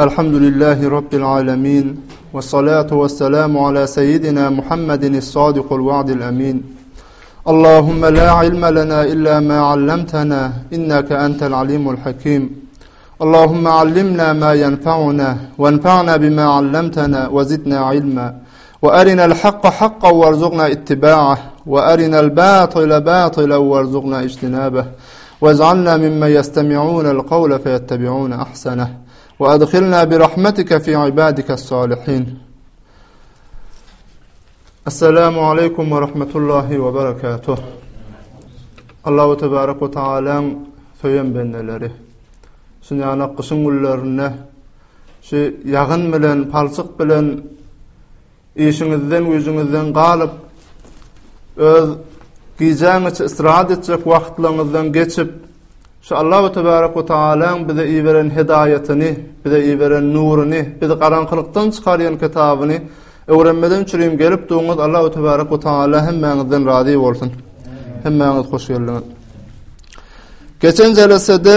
الحمد لله رب العالمين والصلاة والسلام على سيدنا محمد الصادق الوعد الأمين اللهم لا علم لنا إلا ما علمتنا إنك أنت العليم الحكيم اللهم علمنا ما ينفعنا وانفعنا بما علمتنا وزدنا علما وأرنا الحق حقا وارزقنا اتباعه وأرنا الباطل باطلا وارزقنا اجتنابه واجعلنا ممن يستمعون القول فيتبعون أحسنه وأدخلنا برحمتك في عبادك الصالحين السلام عليكم ورحمة الله وبركاته الله تبارك وتعالى فينبنلره şu ýana qysyn Şu ýagyn bilen, palçyk bilen işiňizden, güýjüňizden galyp, öz gijäň içi ysrat etjek wagtlaryňyzdan geçip, şu Allahu tebarek we tagalaň bize iberen hedaýatyny, bize iberen nuruny, bizi garaňkylykdan çykarýan kitabyny öwrenmeden çürim gelip durňyz. Allahu tebarek we tagala hemmäňizden razy bolsun. Hemmäňiz hoş geldiňiz. Geçen jelesede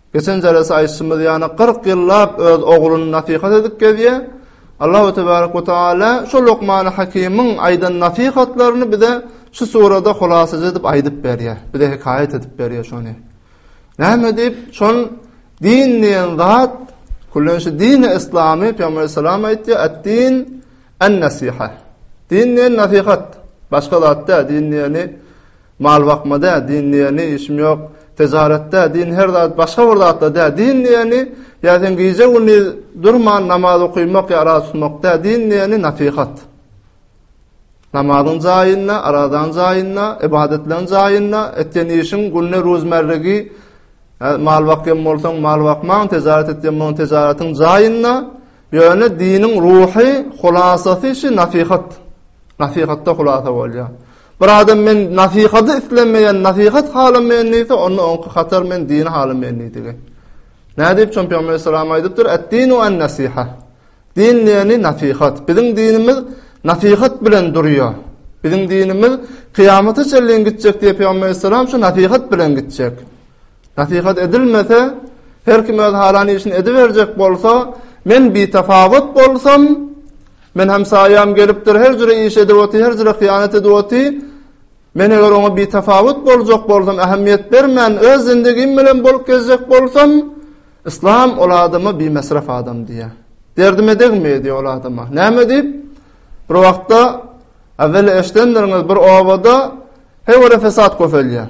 Geçen jelse aýtşymyz ýaly kyrk ýyllap öz ogluny nasihat edip gezýä. Allahu tebarek we taala şo Lokmany Hakimiň aýdan nasihatlaryny bize şu surada hulasaja edip aýdyp berýä. Bize hekaýat edip berýä şony. Näme diýip, şol din diýen zat Kullen şu dini islami Peygamber sallallahu aleyhi ve sellem aytti din en nasiha. Din ne nasihat. Başka zat da din ne Mal bakma dä din diýeni işim ýok, tejaret dä din her zat başga bir zatlar dä din diýeni ýa sen gije gündiz durman namaz okymak ýa araza tutmak dä din diýeni nasihat. Namazyň jaýynda, arazaň jaýynda, ybadatlaryň jaýynda, etýän işiň günde ruzmerrigi mal bakýan bolsaň mal bakmaň, tejaret etýän bolsaň tejaratyň jaýynda. Ýöne diniň ruhy hulasasy şi nasihat. Nasihatda hulasa bolýar. Bir adam men nasihady islemeýän, nasihat halamaýan diýse, onda oňki hatar men dini halamaýan diýdigi. Nädip çon Peygamber sallallahu aýdypdyr, "Ad-dinu an-nasiha." Din diýeni nasihat. Biziň dinimiz nasihat bilen durýar. Biziň dinimiz kyýamata çenli gitjek diýip Peygamber sallallahu şu nasihat bilen gitjek. Nasihat edilmese, her kim öz halan işini ediberjek bolsa, men bitafawut bolsam, men hemsaýam gelipdir, her jüre iş edip otyr, her jüre hyýanat edip otyr, men eger oňa bitafawut boljak bolsam, ähmiýet bermän, öz zindigim bilen bolup gezjek bolsam, Yslam ol adama bimesref adam diýýär. Derdime degme diýýär ol adama. Näme diýip? Bir wagtda äwel eşidendirňiz, bir obada hewere fesat köpelýär.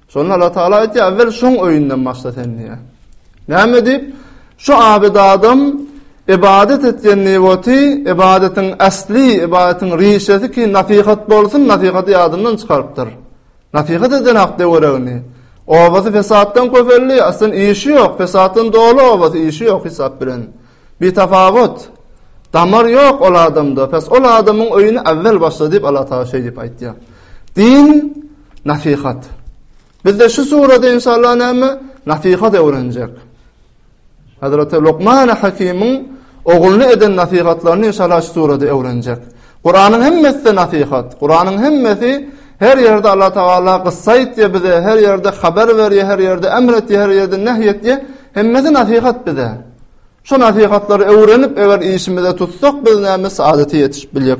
Şonda Allah Taala aýtýar, "Äwel şoň öýünden başla sen" diýýär. Näme diýip, şu abyda adam ybadat etýän neýbaty, ybadatyň äsli, ybadatyň rişesi ki, nasihat bolsun, nasihaty ýadyndan çykarypdyr. Nasihat eden hak töweregini. Obasy fesatdan köpeldi, aslyn işi ýok, fesatdan doly obasy, işi ýok hesap bilen. Bitafawut. Damar ýok ol adamda. Pes ol adamyň öýüni äwel başla diýip Allah Taala şeýdip aýtýar. Din Nasihat. Bizde şu surada inşallah näme? Nasihat öwrenjek. Hazreti Lokman Hakimiň ogluny eden nasihatlaryny inşallah şu surada öwrenjek. Kuranyň hemmesi nasihat. Kuranyň hemmesi her ýerde Allah Taala gyssa aýtdy bize, her ýerde habar berýä, her ýerde emr etýä, her ýerde nähi etýä. Hemmesi nasihat bize. Şu nasihatlary öwrenip, eger işimize tutsak, biz näme saadete ýetişip biljek.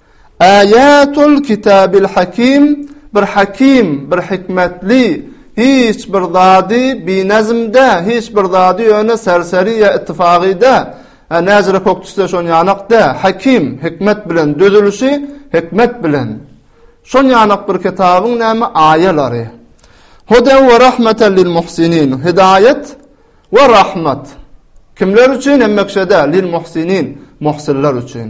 Aýatul kitabil hakim, bir hakim, bir hikmetli, hiç bir zady binazm dä, hiç bir zady ýöne serseri ýa ittifagy dä, hä, näjere kök düşse şon ýanak dä, hakim, hikmet bilen, düzülişi hikmet bilen. Şon ýanak bir kitabyň näme aýalary. Hudan we rahmatan lil muhsinin, hidaýat we rahmat. Kimler üçin? Hemmekiçe dä, lil muhsinin, muhsinler üçin.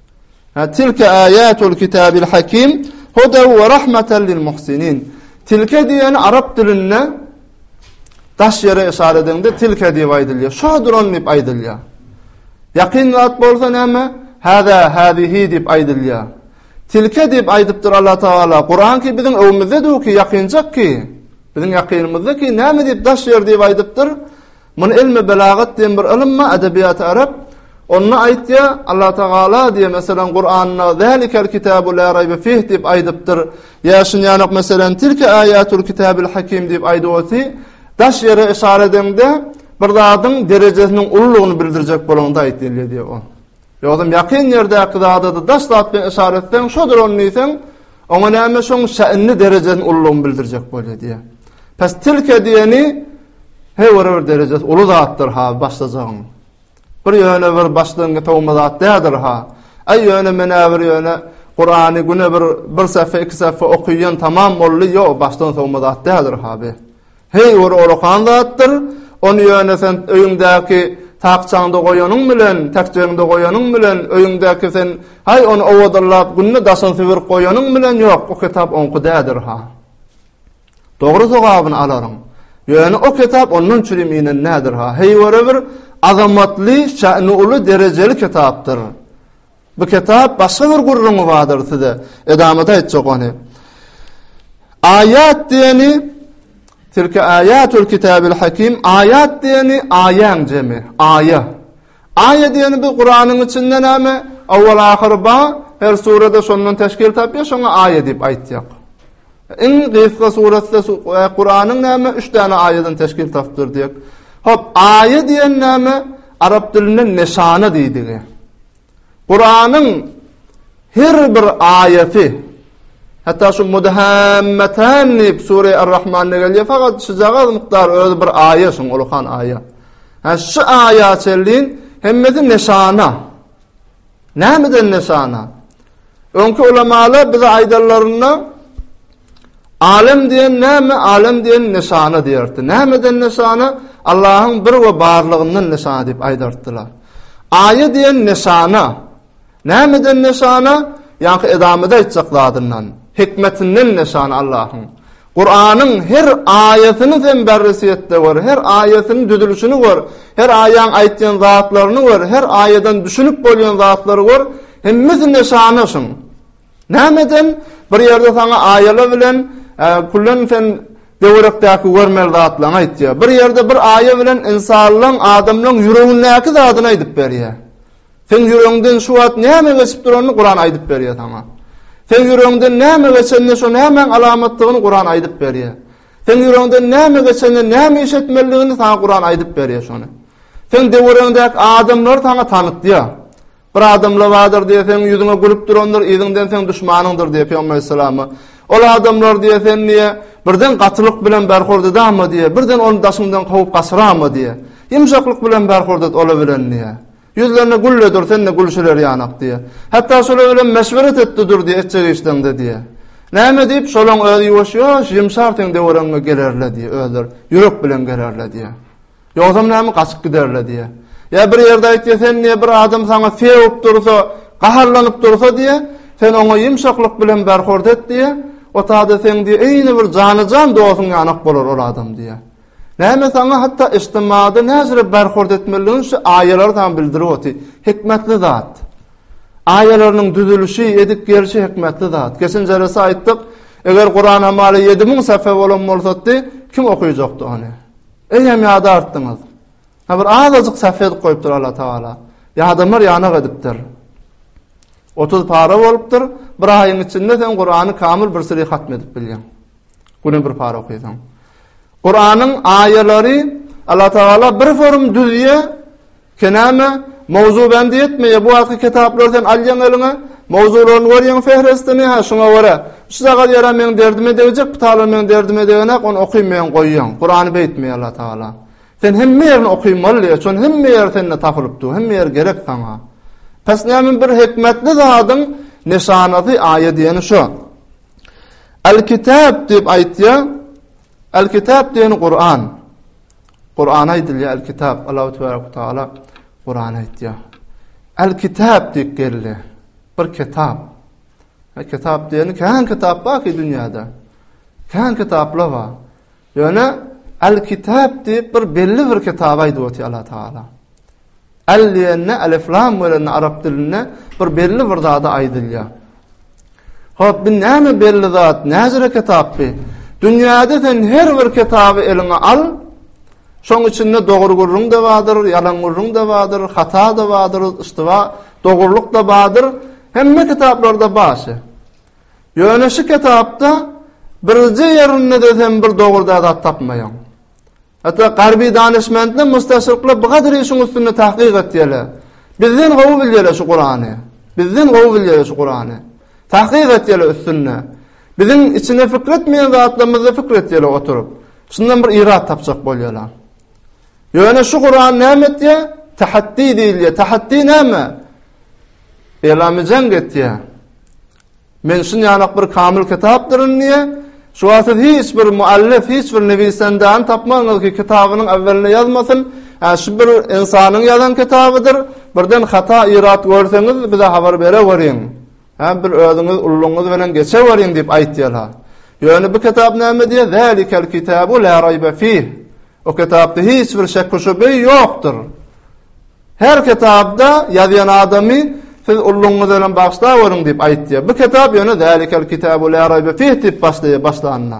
Ha tilke ayatul kitabil hakim huda we rahmatan lil muhsinin. Tilke diýeni arap dilinde daş ýere yşar edende tilke diýip aýdylýar. Şo duran diýip aýdylýar. Ýakyn zat bolsa näme? Hada hadihi diýip aýdylýar. Tilke diýip aýdypdyr Allah Taala. Kur'an ki biziň öwmüzde dur ki ýakynjak ki. Biziň ýakynymyzda ki näme diýip daş ýer diýip aýdypdyr? Muny ilmi belagat diýen bir ylymmy edebiýaty arap onda aýtýar Allah tagala diýe meselem Kuranda zalikel kitabu la raybe fih diýip aýdypdyr ýa şunýanok meselem tilke ayatul kitabil hakim diýip aýdyp oty daş ýere yşara edeňde bir zadyň derejesiniň ululygyny bildirjek bolanda aýtylýar diýe o. Ýogsam ýakyn ýerdäki zada-da daş zat bilen yşarat etseň, şodur ony diýseň, oňa näme şoň şä'nini, derejesini, ululygyny bildirjek bolýar diýýär. Pes tilke diýeni he görä bir derejesi uly zatdyr ha başlajagyň. Bir ýöne bir başlangy towma zat däldir ha. Aý ýöne menä bir ýöne Kur'any güne bir bir sähifä iki sähifä okyýan tamam boldy ýo başdan sowma zat däldir ha be. Heý, bir olakan zatdyr. Ony ýöne sen öýüňdäki takjaňda goýanyň bilen, täkjegiňde goýanyň bilen, öýüňdäki sen, haý, ony owadalap, günde daşyny sübürip goýanyň bilen, ýok, o kitap oňky dädir-ha. Dogry sogabyny alaryň. Ýöne o kitap ondan çürim inen dädir-ha. Heý, görä bir azamatly, şäni uly, derejeli kitapdyr. Bu kitap başga bir gürrüňi bardyr size. Edamada aýtjak ony. Aýat diýeni Tilke aýatul kitabil hakim aýat diýeni aýaň jemi, aýa. Aýa diýeni bu Kuranyň içinde näme? Awwal ahyr ba, her surada şondan teşkil tapýar, şoňa aýa diýip aýtýak. Iň gysga suratda e, Kuranyň näme 3 däne aýadan teşkil tapdyr diýek. Hop, aýa diýen näme? Arap dilinde neşana diýdigi. Kuranyň her bir aýaty hatda şu mudahammatan diýip sure Ar-Rahmanda gelýär fakat şujagaz mukdar özi bir aýa şuň ulukan aýa. Ha şu aýa çellin hemmesi neşana. Nämeden nesana? Öňki ulamalar bize aýdanlarynda Alem diýen näme? Alem diýen nesana diýerdi. Nämeden nesana? Allahyň bir we barlygyndan nesana diýip aýdardylar. Aýa diýen nesana. Nämeden nesana? Ýa-da edamyda aýtjak zadyndan, hikmetinden nesana Allahyň. Kuranyň her aýatyny sen berresiýetde gör, her aýatyny düzülişini gör, her aýaň aýtýan zatlaryny gör, her aýadan düşünip bolýan zatlary gör, hemmesinde şanaşyň. Nämeden? Bir ýerde saňa aýalar bilen kullen sen töwerekdäki görmeli zatlaňy aýtýar. Bir ýerde bir aýa bilen ynsanlaň, adamlaň ýüregindäki zadyny aýdyp berýär. Seň ýüregiňden şu wagt näme geçip duranyny Kuran aýdyp berýär saňa. Seň ýüregiňden näme geçenini şo nämäň alamatdygyny Kuran aýdyp berýär. Seň ýüregiňden näme geçenini näme iş etmelidigini saňa Kuran aýdyp berýär şony. Seň döwüreňdäki adamlar saňa tanydýar. Bir adam lawadyr diýe seň ýüzüňe gülüp durandyr, ýüzüňden seň düşmanyňdyr diýe Peygamber sallallahu Ol adamlar diýe sen diýe birden gatylyk bilen berhurda dama diýe, birden ony daşyňdan kowup gasyra diýe. Ýumşaklyk bilen berhurda ola bilen diýe. Ýüzlerine gülle dur, sen-de gülşüler ýanak, diýýär. Hatda şolar bilen meşweret etdi dur, diýýär, etjek işleňde, diýýär. Näme diýip, şolaň özi ýuwaş-ýuwaş Ýumşar seň döwrüňe gelerler, diýýär, özleri ýürek bilen gelerler, diýýär. Ýogsam näme, gaçyp giderler, diýýär. Ýa bir ýerde aýtýar, sen diýýär, bir adam saňa sewip dursa, gaharlanyp dursa, diýýär, sen oňa ýumşaklyk bilen berhord et, diýýär, o tada seň diýýär, eýni bir jana-jan dostuň ýanak bolar ol adam, diýýär. Näme saňa hatda ijtimada näjire berhord etmelidigini şu aýalar saňa bildirip oty. Hikmetli zat. Aýalarynyň düzülişi, edip gelişi hikmetli zat. Geçen jarasy aýtdyk. Eger Kuran hamaly 7000 sähifä bolan bolsady, kim okyjakdy ony? Eýýäm ýada artdyňyz. Ha bir azajyk sähifä edip goýupdyr Allah Taala. Ýadamlar ýanak edipdir. 30 para bolupdyr. Bir aýyň içinde sen Kurany kamyl bir siri hatm edip bilýäň. Güne bir para okaýsaň. Kuranyň aýalary Allah Taala bir forum düzýe, kenäme mowzu bendi etmeýe, bu wagtky kitaplary sen alýaň eliňe, mowzularyny görýäň fehrestini, ha şuňa görä, şu sagat ýara meň derdime degjek, bu talyp meň derdime degenak, ony okymaýaň, goýýaň. Kurany beýtmeýär Allah Taala. Sen hemme ýerini okymaly, şony hemme ýer sende tapylyp dur, hemme ýer gerek saňa. Pes näme bir hikmetli zadyň neşanasy aýa diýeni şo. Al-Kitap diýip aýtýar. Al-Kitap diýeni Kuran. Kuran aýdylýar Al-Kitap. Allahu tebaraka we taala Kuran aýtýar. Al-Kitap diýip geldi. Bir kitap. Al-Kitap diýeni kän kitap bar ki dünýäde. Kän kitaplar bar. Ýöne Al-Kitap diýip bir belli bir kitaby aýdyp otyr Allah Taala. Al diýende alif lam bilen arap dilinde bir belli bir zady aýdylýar. Hop, bu näme belli zat, näzire kitap bu? Dünýäde sen her bir kitaby eliňe al, Şoň içinde dogry gürrüň de bardyr, ýalan gürrüň de bardyr, hata da bardyr, ystywa, dogrulyk da bardyr. Hemme kitaplarda barşy. Ýöne şu kitapda birje ýerinde-de sen bir dogry-da zat tapmaýaň. Hatda garby danyşmentler, mustaşryklar bu gadyr işiň üstünde tahkyk etýärler. Bizden gowy bilýärler şu Kurany. Bizden gowy bilýärler şu Kurany. Tahkyk etýärler üstünde. Biziň içine fikir etmeýän zatlarymyzda fikir etýärler oturyp. Şundan bir irat tapjak bolýarlar. Ýöne şu Kuran näme etýär? Tahaddi diýilýär. Tahaddi näme? Elami jeň etýär. Men şun ýanak bir kamyl kitapdyryn diýe, şu wagt hiç bir muallif, hiç bir newisendäni tapmaňyz ki, kitabynyň awwalyny ýazmasyn. Ä şu bir insanyň ýazan kitabydyr. Birden hata irat görseňiz, bize habar bere görüň. Hä, bir özüňiz ullugyňyz bilen geçeweriň diýip aýtýarlar. Ýöne bu kitap näme diýýär? Zalikel kitabu la raýbe fih. O kitapda hiç bir şek-şübe ýokdur. Her kitapda ýazýan adamy siz ullugyňyz bilen bagşlaweriň diýip aýtýar. Bu kitap ýöne zalikel kitabu la raýbe fih diýip başlaýar başlanda.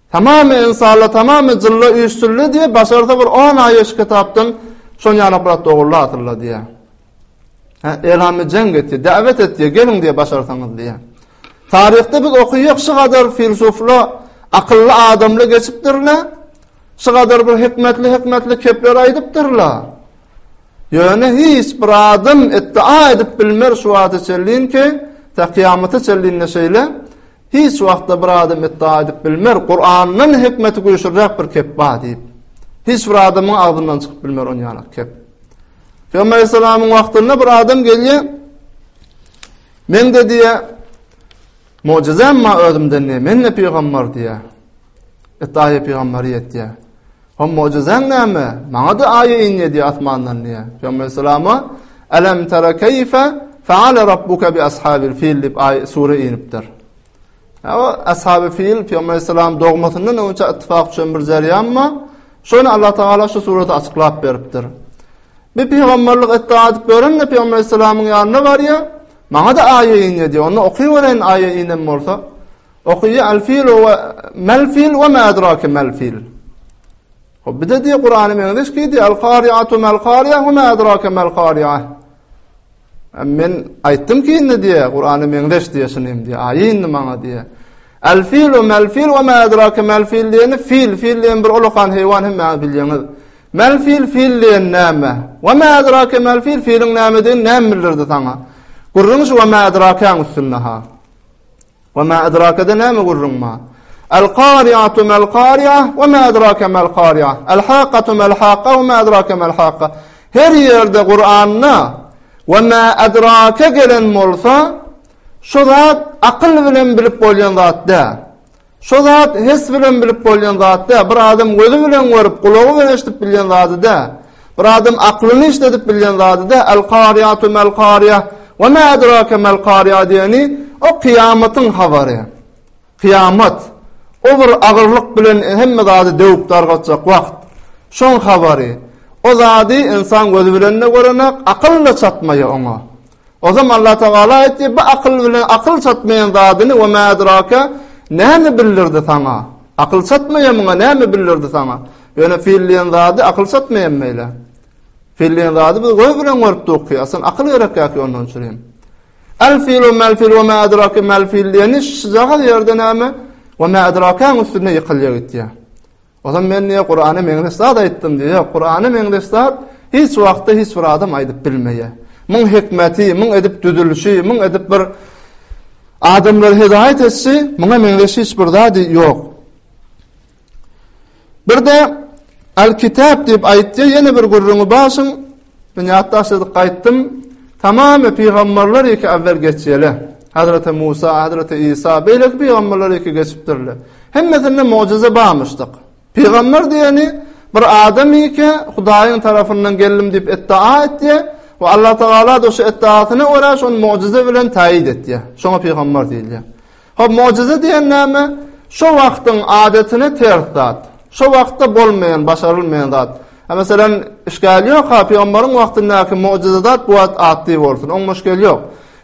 Tamamy ensalla tamamy jylla üýşdildi diýe başarsa bir on aý eşki tapdym şon ýalak brat dogurly asylla diýe. Hä elhamy jeň etdi däwet et diýe geliň diýe başarsaňyz diýe. Taryhda biz okyýak şu gadar filsufla akylly adamly geçipdirle şu gadar bir hikmetli hikmetli kepler aýdypdyrla. Ýöne hiç bir adam etdi aýdyp bilmer şu wagta çenlin ki ta kyýamata çenlin şeýle Hiç wagtda bir adam iddia edip bilmer, Kurandan hikmeti güýçlüräk bir kep bar diýip. Hiç bir adamyň agzyndan çykyp bilmer on ýaly kep. Peygamber Aleyhisselam'yň wagtynda bir adam gelýär. Men de diýär, mucizem ma özümden diýär, men de peygamber diýär. Etdaýy peygamber diýär. Hom mojuzaň näme? Maňa-da aýa in diýdi asmandan diýýär. Pygamber aleyhissalama Alam tara keýfe faala rabbuka bi ashabil fil diýip aý sure inipdir. Ýa ashabi fil Pygamber aleyhissalam dogmasyndan öňçe ittifak üçin bir jarýanmy? Şony Allah Taala şu surada açyklap beripdir. Bir pygamberlik etdi adyp gören de Pygamber Aleyhisselamyň ýanyna barýa, maňa da aýa indi diýýär. Onda oky gören aýa inem bolsa. Okyjy Al-fil we Mal-fil we ma adrake mal-fil. Hop, bir-de diýe Kur'ana meňzeş ki, diýe Al-qari'atu mal-qari'a we ma adrake mal-qari'a. Men aýtdym ki, indi diýe Kur'ana meňzeş diýe şuny indi aýy indi maňa diýe. Al-fil we mal-fil we ma adrake mal-fil diýeni fil, fil diýen bir ulukan heýwan hem maňa bilýäňiz. Mal-fil fil diýen näme? We ma adrake mal-fil filiň nämedigini näme bildirdi saňa? Gurruň şu we ma adrake üstünde ha. We ma edrakede näme gürrüň bar? Al kariatu mal karia we ma edrake mal karia. Al hakatu mal haka we ma edrake mal haka. Her ýerde Kur'anda we ma edrake gelen bolsa, şu zat akyl bilen bilip bolýan zat däl. Şu zat hes bilen bilip bolýan zat däl. Bir adam gözi bilen görüp, gulagy bilen eşidip bilýän zady däl. Bir adam aklyny işledip bilýän zadyda Al-Karyatu mal-Karýa, Ve ma edrake mal-Karýa diýeni, o kyýamatyň habary. Kyýamat, o bir agyrlyk bilen hemme zady döwüp-dargatjak wagt. Şoň habary. O zady ynsan gözi bilen-de görenak, akyl-da çatmaýa oňa. Ozam Allatagala aýtdy, Bu akyl bilen akyl çatmaýan zadyny we mä edrake, näme bildirdi saňa? Akyl çatmaýamyňa näme bildirdi saňa? Ýöne fil diýen zady akyl çatmaýan beýle. Fil diýen zady biz göz bilen görüp duruk ki, aslan akyl gerekýä ki ondan üçin. Al filu mal fil we mä edrake mal fil diýeni şujagaz ýerde näme? We mä edrakeň üstünde ýykylýa gitýä. Ozan men diýe Kur'ana meňzeş zat aýtdym diýe. Ýok, Kur'ana meňzeş zat hiç wagtda hiç bir adam aýdyp bilmeýär. Muň hikmeti, muň edip düzülişi, muň edip bir adamlar hidayet etsi, muňa meňzeş hiç bir zat ýok. Bir de Al-Kitab diýip aýtdy, ýene bir gürrüňi başyň, Men ýatdaş edip gaýtdym. Tamamy pygamberler ýeke awvel geçýele. Hazreti Musa, Hazreti Isa beýleki pygamberler ýeke geçipdirle. Hemmesinde mojuza barmyşdyk. Pygamber diýeni bir adam ýeke Hudaýyň tarapyndan geldim diýip etdaa etýä we Allatagala-da şu etdaasyna görä şony mojuza bilen taýyt etýä. Şoňa pygamber diýilýä. Hop, mojyza diýen näme? Şo wagtyň adatyna ters zat. Şo wagtda bolmaýan, başarylmaýan zat. Meselem, iş gäli ýok-a, pygambaryň wagtyndaky mojyza zat bu wagt atdy bolsun, oň muşkeli ýok.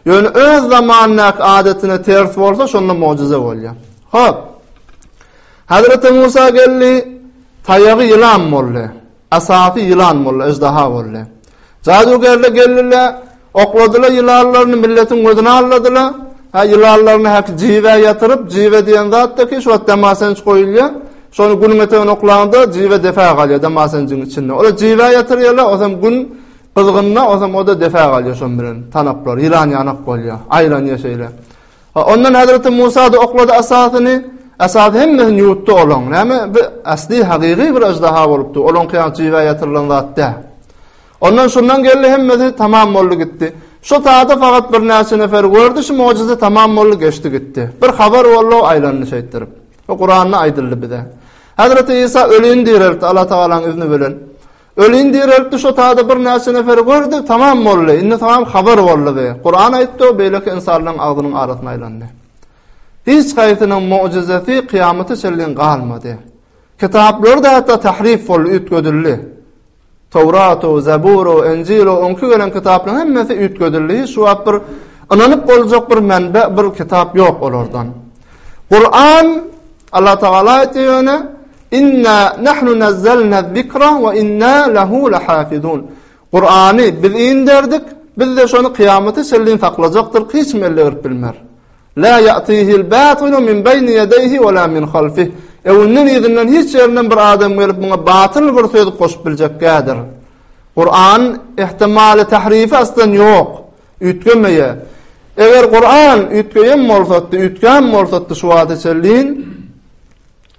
Ýöne öz zamanyndaky adatyna ters bolsa, şonda mojyza bolýar. Hop. Hezreti Musa geldi, taýagy ýylan boldy. Asapy ýylan boldy, eždaha boldy. Jadygerde geldiler, okladylar ýylanlaryny, milletiň gözüni alladylar. Hä, ýylanlaryny häki jibä ýatyryp, jibe diýen zat-da ki, şu wagt damasenç goýulýar. Şony günüň etegine oklaňda, jibe depä galýar damasençiň içinde. Ol jibä ýatyrýarlar, ozem gün gyzgynda, ozem o-da depä galýar şon bilen, tanaklar, ýylanýanak bolýar, aýlanýar şeýle. A ondan Hazreti Musada oklady asasyny, asasy hemmesini ýuwutdy olaň. Näme, bi asly hagygy bir aždaha bolupdy, olaňkyýan jüýbä ýatyrylan zat däl. Ondan şundan geldi hemmesi tamam boldy gitdi. Şo sada fagat birnäçe nefer gördi şu mojize tamam boldy geçdi gitdi. Bir habar boldy-ow aýlandy şeýtdirip. Bu Kuranda aýdyldy bize. Hazreti Isa ölini direltdi Alla Tagalaň izni bilen. Ölin direltdi şo tada bir näçe neferi gördi tamam boldy indi tamam habar boldy be Kuran aýtdy o beýleki ynsanlaryň agzynyň arasyna aýlandy hiç haýsynyň mojizesi kyýamata çenlin galmady kitaplar da hatda tahrif boldy üýtgedildi Towrat o Zabur o Injil o onki gelen kitaplaryň hemmesi üýtgedildi hiç şu wagt bir ynanyp boljak bir menbe bir kitap ýok olardan Kuran Allah Taala aýtdy ýöne Inna nahnu nazzalna zikra we inna lehu lahafizun. Kurany biz inderdik, biz-de şony kyýamata çenli saklajakdyr, hiç kim elle berip bilmer. La ya'tihil batylu min beýni ýedeyhi we la min halfih. Öňünden yzyndan hiç ýerinden bir adam gelip muňa batyl bir söz goşup biljek däldir. Kuran ihtimaly tahrifi aslan ýok. Üýtgemeýär. Eger Kuran üýtgeýän bolsatdy, üýtgän bolsatdy şu wagta çenli,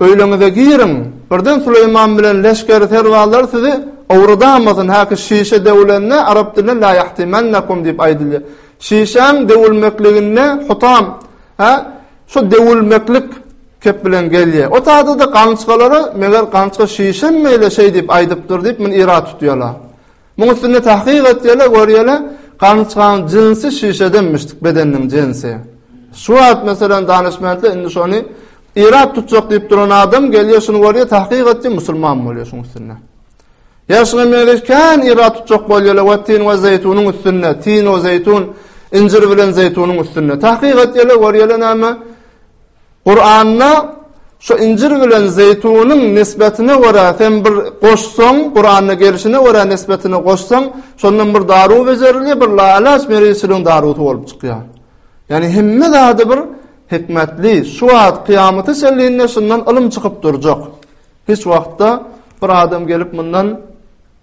Öýleriňize giriň, birden Süleýman bilen leşgeri serbazlary sizi owradanmasyn, häki şişe döwülende arap dilinde la yahtimannakum diýip aýdylýar. Şişäň döwülmekliginde hutam, hä, şu döwülmeklik kep bilen gelýär. O taýda-da gaňçgalara, meger gaňçga şişemmi, ele şeý diýip aýdypdyr diýip, muny ýere tutýarlar. Muň üstünde tahkyk etýele görýele gamçygaň jynsi şişeden mişdik bedeniniň jensi. Şu wagt meselem danyşmentler indi şony irap tutjak diýip duran adam gelýär şuny görýär tahkyk etýär musulman bolýar şuň üstünde. Ýa şuňa meňzeş kän irap tutjak bolýarlar we tin we zeýtunyň üstünde tin we zeýtun injir bilen zeýtunyň üstünde tahkyk etýele görýele näme Kuranda şu injir bilen zeýtunyň nisbetine görä sen bir goşsaň, Kuranda gelşine görä nisbetine goşsaň, şondan bir daruw bejerilýär, bir laýlaç merizçiligiň darusy bolup çykýar. Ýani hemme zady bir hikmetli, şu wagt kyýamata çenlinde şundan ylym çykyp durjak. Hiç wagtda bir adam gelip mundan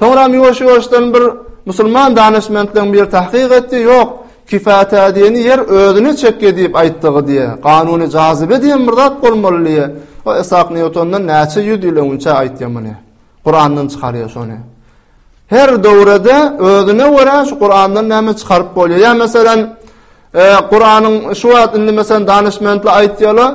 Soňram ýuwaş-ýuwaşdan bir musulman danyşmentleň biri tahkyk etdi, ýok, kifaýat-ä diýeni ýer özüne çekge diýip aýtdygy diýýä. Kanuny jazybe diýen bir zat bolmaly diýýä. O Isak Nýutondan näçe ýüz ýyl öňünçä aýtýa muny. Kurandan çykarýa şony. Her döwrede özüne görä şu Kurandan näme çykaryp bolýa. Ýa meselem, Kuranyň şu wagt indi meselem danyşmentler aýtýarlar,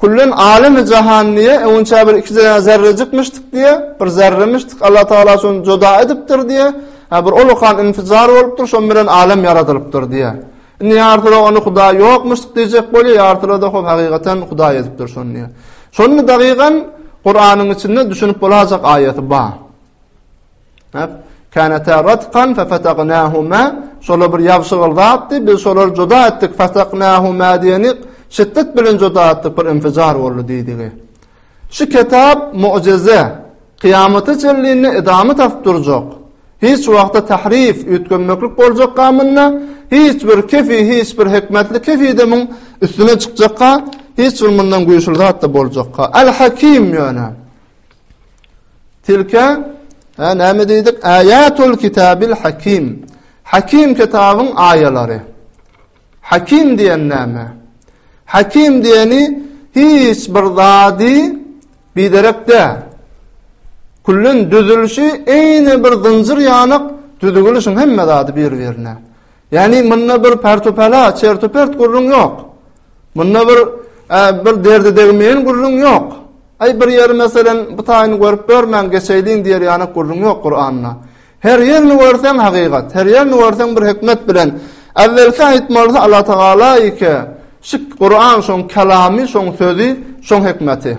Kullen alemi jahan diýýär, öňinçä bir iki däne zerrejikmişdik diýýär, bir zerremişdik, Allah Tagala şony juda edipdir diýýär, ha bir ulukan infijar bolupdyr, şoň bilen alem ýaradylypdyr diýýär. Indi ýarsylar ony Hudaý ýokmuşdyk diýjek bolýar, ýarsylar-da hol hakykaten Hudaý edipdir şony diýýär. Şonda dagygan Kuranyň içinde düşünip bolajak aýaty bar. Känetâ ratkan fefetagnâhumâ Şolar bir ýabşygyl zatdy, biz şolary juda etdik, fetagnâhumâ diýeni şiddet bilen juda etdik, bir infijar boldy diýdigi. Şu kitap mugjyza, kyýamata çenli edamy tapyp durjak. Hiç wagtda tahrif, üýtgemeklik boljak gamynda, hiç bir kefi, hiç bir hikmetli kefide muň üstüne çykjakka, hiç bir mundan güýçli zatda boljakka. Al-Hakim ýöne. Tilke ha näme diýdik? Ayatul kitabil hakim. Hakim kitabyň aýalary. Hakim diýen näme? Hakim diýeni hiç bir zady biderek dä. Kullun düzülişi eýne bir zynjyr ýanak düzügülişiň hemme zady bir-birine. Ýagny munda bir pärtopala, çertopert gürrüň ýok. Munda bir bir derde degmeýän gürrüň ýok. Aý bir ýeri meselem bu taýyny görüp görmän geçeýliň diýer ýanak gürrüň ýok Kuranda. Her ýerini görseň hakykat, her ýerini görseň bir hikmet bilen. Äwwelki aýtmalysy Allah Tagala ýeke. Şu Kuran şoň kalamy, şoň sözi, şoň hikmeti.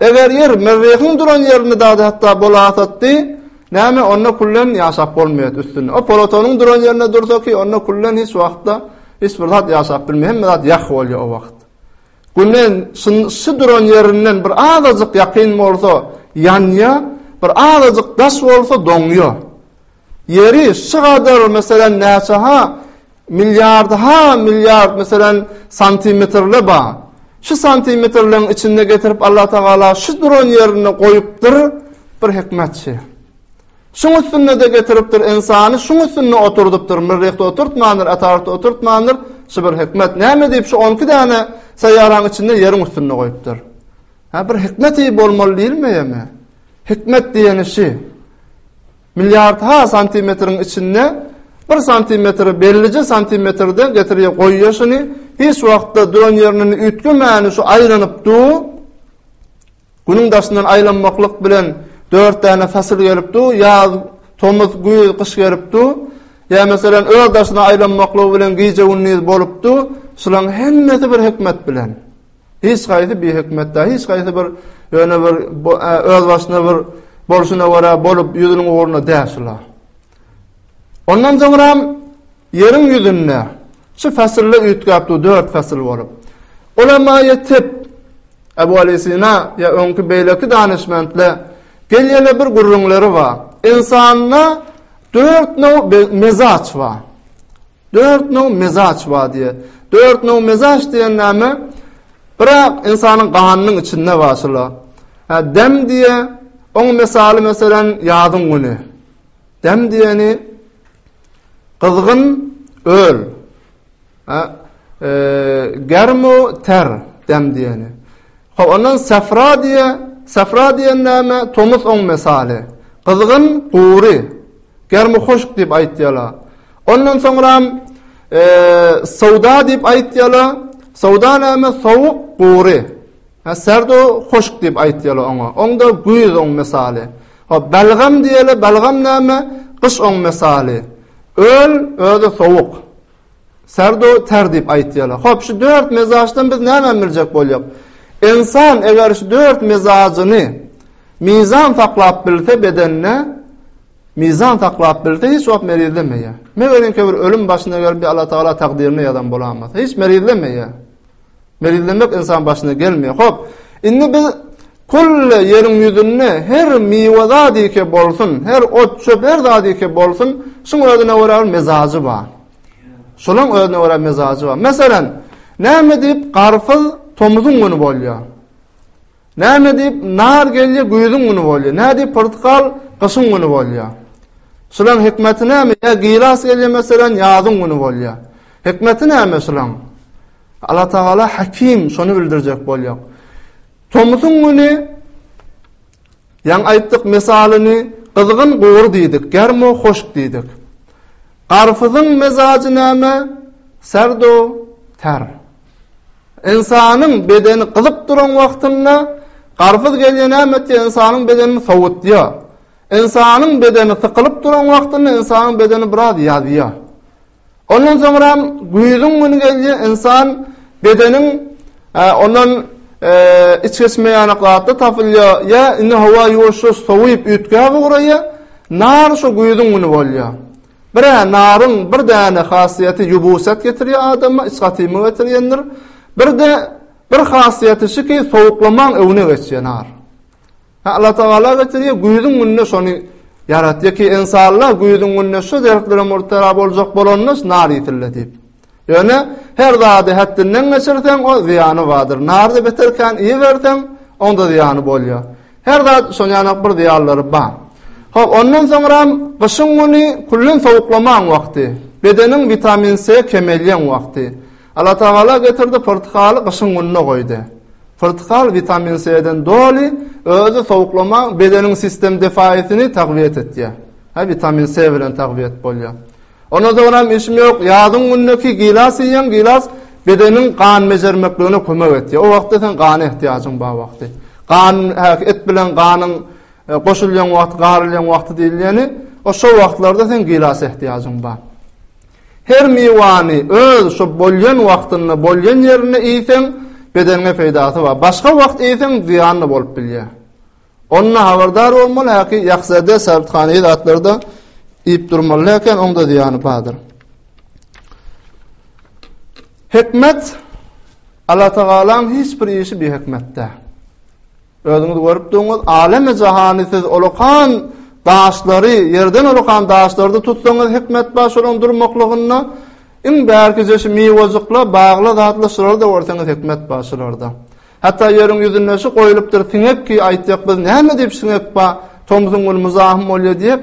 Eger ýer merregiň duran ýerini dady hatda bolasatdy, näme, onda küllen ýaşap bolmaýat üstünde. O polotonyň duran ýerinde dursa ki, onda küllen hiç wagtda hiç bir zat ýaşap bilmeýär, hemme zat ýak bolýar o wagt. Günden şy duran ýerinden bir azajyk ýakyn bolsa ýanýar, bir azajyk daş bolsa doňýar. Ýeri şu gadar meselem näçe ha milliard ha milliard meselem santimetrle ba. Şu santimetrleň içinde getirip Allah Tagala şu duran ýerinde goýupdyr bir hikmet şe. Şuň üstünde-de getiripdir ynsany şuň üstünde oturdypdyr. Mürrihde oturtmandyr, atarda oturtmandyr. Şu bir hikmet. Näme diýip şu 12 däne seýýaraň içinde ýeriň üstünde goýupdyr. Ha bir hikmeti bolmaly diýilmeýärmi? Hikmet diýeni şi. Milliard ha santimetriň içinde bir santimetr bellije santimetrde getirýä goýýa şuny hiç wagtda duran ýerinin üýtgemäni şu aýlanyp du Günüň daşyndan aýlanmaklyk bilen dört däne fasyl gelip du ýaz tomuz güýz gyş gelip du ýa meselem öz daşyna aýlanmaklygy bilen gije gündiz bolup du şulaň hemmesi bir hikmet bilen. Hiç haýsy bihikmet däl, hiç haýsy bir ýöne bir öz başyna bir bolşuna görä bolup ýüzüniň ugruna däl şula. Ondan soňram ýeriň ýüzünde şu fasylda üýtgäp dur dört fasyl bolup. Ulama ýetip Abu Ali Sina ýa öňki beýleki danyşmentle gelýäle bir gürrüňleri bar. Insanda dört no mezaç bar. Dört nöw mezaç bar diýýär. Dört nöw mezaç diýen näme? Birak ynsanyň ganynyň içinde bar şular. Hä, dem diýýär. Oň mysaly meselem ýazyň güni. Dem diýeni gyzgyn, öl. Hä, e, germu, ter, dem diýeni. Hop, ondan safra diýýär. Safra diýen näme? Tomus oň mysaly. Gyzgyn, gury. Germu hoşk diýip aýtýarlar. Ondan soňram sowda diýip aýtýala. Sowda näme? Sowuk, gury. Ha serdo hoşk diýip aýtýala oňa. Onda güýz oň mysaly. Ha balgam diýeli, balgam näme? Gyş oň mysaly. Öl özi sowuk. Serdo ter diýip aýtýala. Hop şu dört mezajdan biz näme biljek bolýak? Ensan eger şu dört mezajyny mizan saklap bilse bedenine Mizan saklap bilse hiç wagt merizlemeýä. Megerenkä bir ölüm başyna gelip ýa Allatagala takdyryna ýazan bolanmasa hiç merizlemeýä. Merizlemek ynsan başyna gelmeýä. Hop, indi biz külle ýeriň ýüzünde her miwe zadyke bolsun, her ot çöp her zadyke bolsun, şuň özüne görä bir mezajy bar. Şolaň özüne görä mezajy bar. Meselem, näme diýip garpyz tomuzyň güni bolýa. Näme diýip, nar gelýär, güýzüň güni bolýar. Näme diýip, pyrtkal gyşyň güni bolýar. Şulaň hikmeti näme? Ýa gilas gelýär meselem, ýazyň güni bolýar. Hikmeti näme şulaň? Allah Tagala Hakim şony bildirjek bolýar. Tomusyň güni ýaň aýtdyk mesalyny gyzgyn gury diýdik, germo hoşk diýdik. Garpyzyň mezajy näme? Serdo ter. Ynsanyň bedeni gyzyp duran wagtynda garpyz gelýä näme etýä ynsanyň bedenini sowutýa. Ynsanyň bedeni sykylyp duran wagtynda ynsanyň bedeni biraz ýazýa. Ondan soňram güýzüň güni gelýä ynsan bedeniň ondan içgeçme ýanak zatlar tapylýa ýa indi howa ýuwaş ýuwaş sowuýyp üýtgäp ugraýa nar şo güýzüň güni bolýa. Bir-ä naryň bir däne hasiýeti ýubusat getirýär adama, içgatymygy getirýändir. Bir-de bir hasiýeti şu ki, sowuklamaň öwne geçýär nar. Hä, Allatagala getirýär, güýzüň gününe şony ýaratýar ki, ensallah güýzüň gününe şu dertlere murtera boljak bolanda nar iýsille diýip. Ýöne her zady häddinden geçirseň, o zyýany bardyr. Nary beter kän iýiberseň, oň-da zyýany bolýar. Her zat şonuň ýaly-ak bir zyýanlary bar. Hop, ondan soňram gyşyň güni külden sowuklamaň wagty. Bedeniň witamin C kemelýän wagty. Allatagala getirdi pyrtykaly gyşyň gününe goýdy. Pyrtykal witamin C-den doly, özi sowuklamaň bedeniň sistem defaýesini tagwiýet etýär. Hä witamin C bilen tagwiýet bolýar. Ondan soňram işim ýok. Ýazyň günündeki gilas iýýäň, gilas bedeniň gan bejermekligine kömek etýär. O wagtda seň gana ähtiýažyň bar wagty. Gan häki et bilen ganyň goşulýan wagty, garylýan wagty diýilýäni, o şo wagtlarda seň gilas ähtiýažyň bar. Her miwany öz şo bolýan wagtynda, bolýan ýerinde iýseň, bedeniňe peýdasy bar. Başga wagt iýseň, zyýan-da bolup bilýär. Onda habardar bolmaly haki ýaksada sabithanýy zatlarda iýip durmaly lekin onda zyýany bardyr. Hikmet Allah Tagalaň hiç bir işi bi hikmetde. Özüňiz görüp durňyz, alemi jahany siz ulukan daşlary, ýerden ulukan daşlarda tutsaňyz hikmet bar şolaryň durmaklygynda. Iň bärki jeşi miwajykla bagly zatly şolary da görseňiz hikmet bar şolarda. Hatda ýeriň ýüzünde şu goýlupdyr siňek ki aýtjak biz näme diýip siňek ba tomsuň güni muzahym bolýa diýip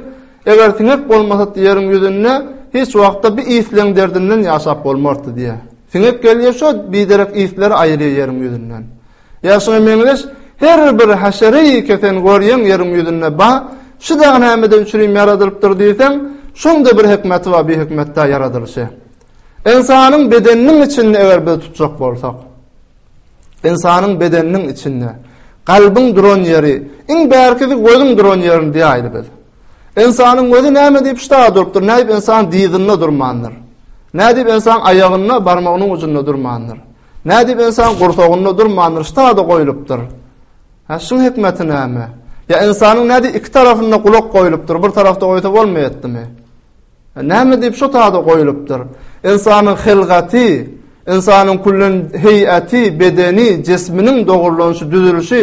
eger siňek bolmasady ýeriň ýüzünde hiç wagtda bi isleň derdinden ýaşap bolmardy diýä siňek gelýä şo biderek isleri aýyrýa ýeriň ýüzünden ýa şuňa meňzeş her bir haşereý ki sen görýäň ýeriň ýüzünde ba şu dag nämeden üçin ýaradylypdyr diýseň şonda bir hikmeti ba bi hikmetda ýaradylyşy ynsanyň bedeniniň içinde eger biz tutjak bolsak. Ynsanyň bedeniniň içinde kalbyň duran ýeri, iň bärkisi gözüň duran ýerinde diýäýli biz. Ynsanyň gözi näme diýip şda durupdyr, nädip ynsan dyzynda durmandyr? Nädip ynsan aýagynda barmagynyň ujunda durmandyr? Nädip ynsan gursagynda durmandyr, şda-da goýlupdyr? Hä, şuň hikmeti näme? Ýa ynsanyň nädip iki tarafynda gulak goýlupdyr, bir tarafda goýsa bolmaýatdymy? Näme diýip şo tada goýlupdyr? Ynsanyň hylgaty, ynsanyň küllen heýaty, bedeni, jisminiň dogurlanyşy, düzülişi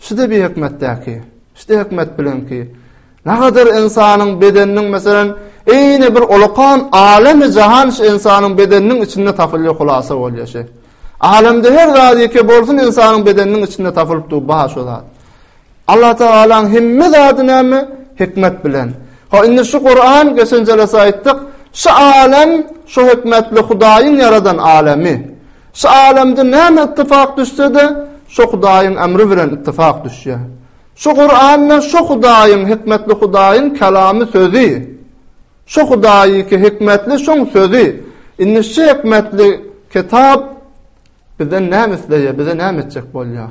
şide bir hikmetdäki, şide hikmet bilenki. Nagadyr ynsanyň bedeniniň meselem, eýne bir olakan alemi jahan şu ynsanyň bedeniniň içinde tapylýar hulasa bolýar şe. Alemde her zat ýeke bolsun ynsanyň bedeniniň içinde tapylyp dur ba şo zat. Allah Tagalaň hemme zady näme? Hikmet bilen. Ho indi şu Kuran geçen jelesde aýtdyk, şu alem şu hikmetli Hudaýyň ýaradan alemi. Şu alemde näme ittifak düşse-de, şo Hudaýyň emri bilen ittifak düşýär. Şu Kuranda şo Hudaýyň hikmetli Hudaýyň kalamy sözi. Şo Hudaýyky hikmetli şoň sözi. Indi şu hikmetli kitap bizden näme isleýär, bize näme etjek bolýar?